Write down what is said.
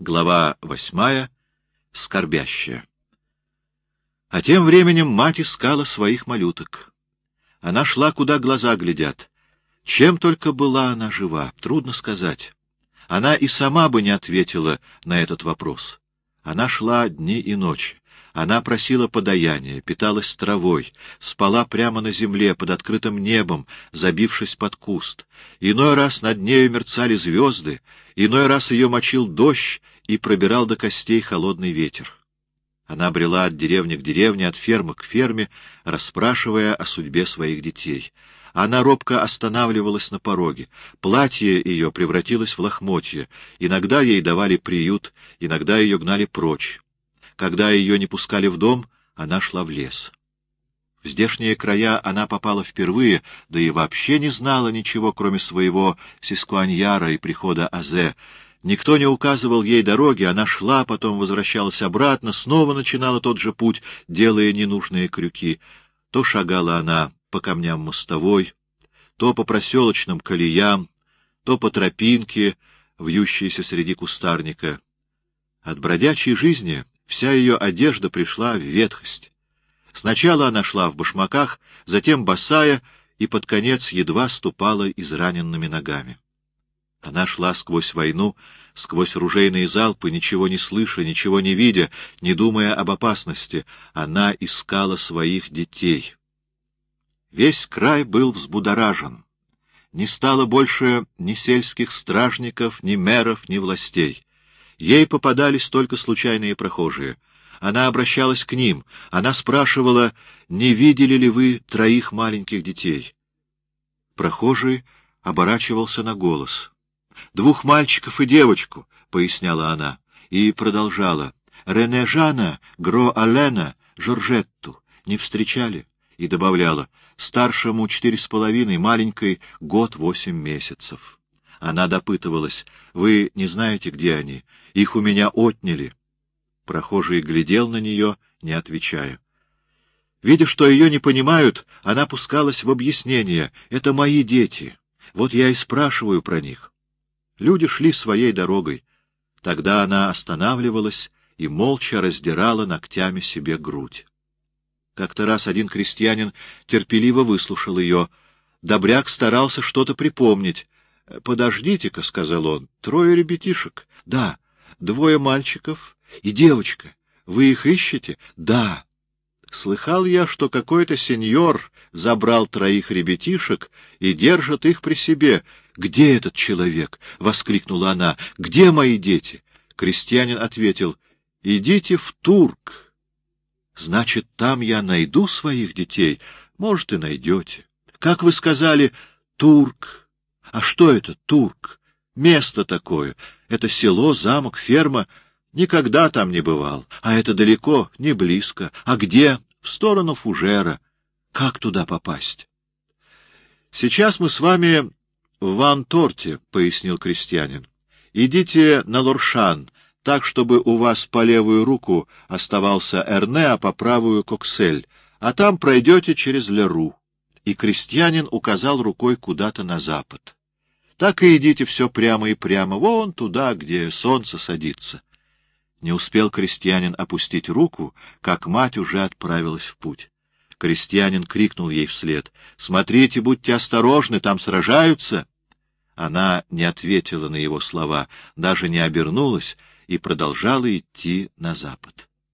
Глава восьмая. Скорбящая. А тем временем мать искала своих малюток. Она шла, куда глаза глядят. Чем только была она жива, трудно сказать. Она и сама бы не ответила на этот вопрос. Она шла дни и ночи. Она просила подаяния, питалась травой, спала прямо на земле, под открытым небом, забившись под куст. Иной раз над нею мерцали звезды, иной раз ее мочил дождь и пробирал до костей холодный ветер. Она брела от деревни к деревне, от фермы к ферме, расспрашивая о судьбе своих детей. Она робко останавливалась на пороге. Платье ее превратилось в лохмотье. Иногда ей давали приют, иногда ее гнали прочь. Когда ее не пускали в дом, она шла в лес. В здешние края она попала впервые, да и вообще не знала ничего, кроме своего сискуаньяра и прихода Азе. Никто не указывал ей дороги, она шла, потом возвращалась обратно, снова начинала тот же путь, делая ненужные крюки. То шагала она по камням мостовой, то по проселочным колеям, то по тропинке, вьющейся среди кустарника. От бродячей жизни Вся ее одежда пришла в ветхость. Сначала она шла в башмаках, затем босая и под конец едва ступала израненными ногами. Она шла сквозь войну, сквозь ружейные залпы, ничего не слыша, ничего не видя, не думая об опасности. Она искала своих детей. Весь край был взбудоражен. Не стало больше ни сельских стражников, ни мэров, ни властей. Ей попадались только случайные прохожие. Она обращалась к ним. Она спрашивала, не видели ли вы троих маленьких детей. Прохожий оборачивался на голос. «Двух мальчиков и девочку», — поясняла она, и продолжала. «Рене Жана, Гро Алена, Жоржетту не встречали?» И добавляла. «Старшему четыре с половиной, маленькой — год восемь месяцев». Она допытывалась. «Вы не знаете, где они? Их у меня отняли». Прохожий глядел на нее, не отвечая. Видя, что ее не понимают, она пускалась в объяснение. «Это мои дети. Вот я и спрашиваю про них». Люди шли своей дорогой. Тогда она останавливалась и молча раздирала ногтями себе грудь. Как-то раз один крестьянин терпеливо выслушал ее. Добряк старался что-то припомнить. — Подождите-ка, — сказал он, — трое ребятишек. — Да. Двое мальчиков и девочка. Вы их ищете? — Да. Слыхал я, что какой-то сеньор забрал троих ребятишек и держит их при себе. — Где этот человек? — воскликнула она. — Где мои дети? Крестьянин ответил. — Идите в Турк. — Значит, там я найду своих детей? Может, и найдете. Как вы сказали, Турк. А что это, турк? Место такое. Это село, замок, ферма. Никогда там не бывал. А это далеко, не близко. А где? В сторону Фужера. Как туда попасть? Сейчас мы с вами в Ван-Торте, — пояснил крестьянин. Идите на Лоршан, так, чтобы у вас по левую руку оставался Эрне, а по правую — Коксель, а там пройдете через Леру. И крестьянин указал рукой куда-то на запад. Так и идите все прямо и прямо, вон туда, где солнце садится. Не успел крестьянин опустить руку, как мать уже отправилась в путь. Крестьянин крикнул ей вслед. — Смотрите, будьте осторожны, там сражаются! Она не ответила на его слова, даже не обернулась и продолжала идти на запад.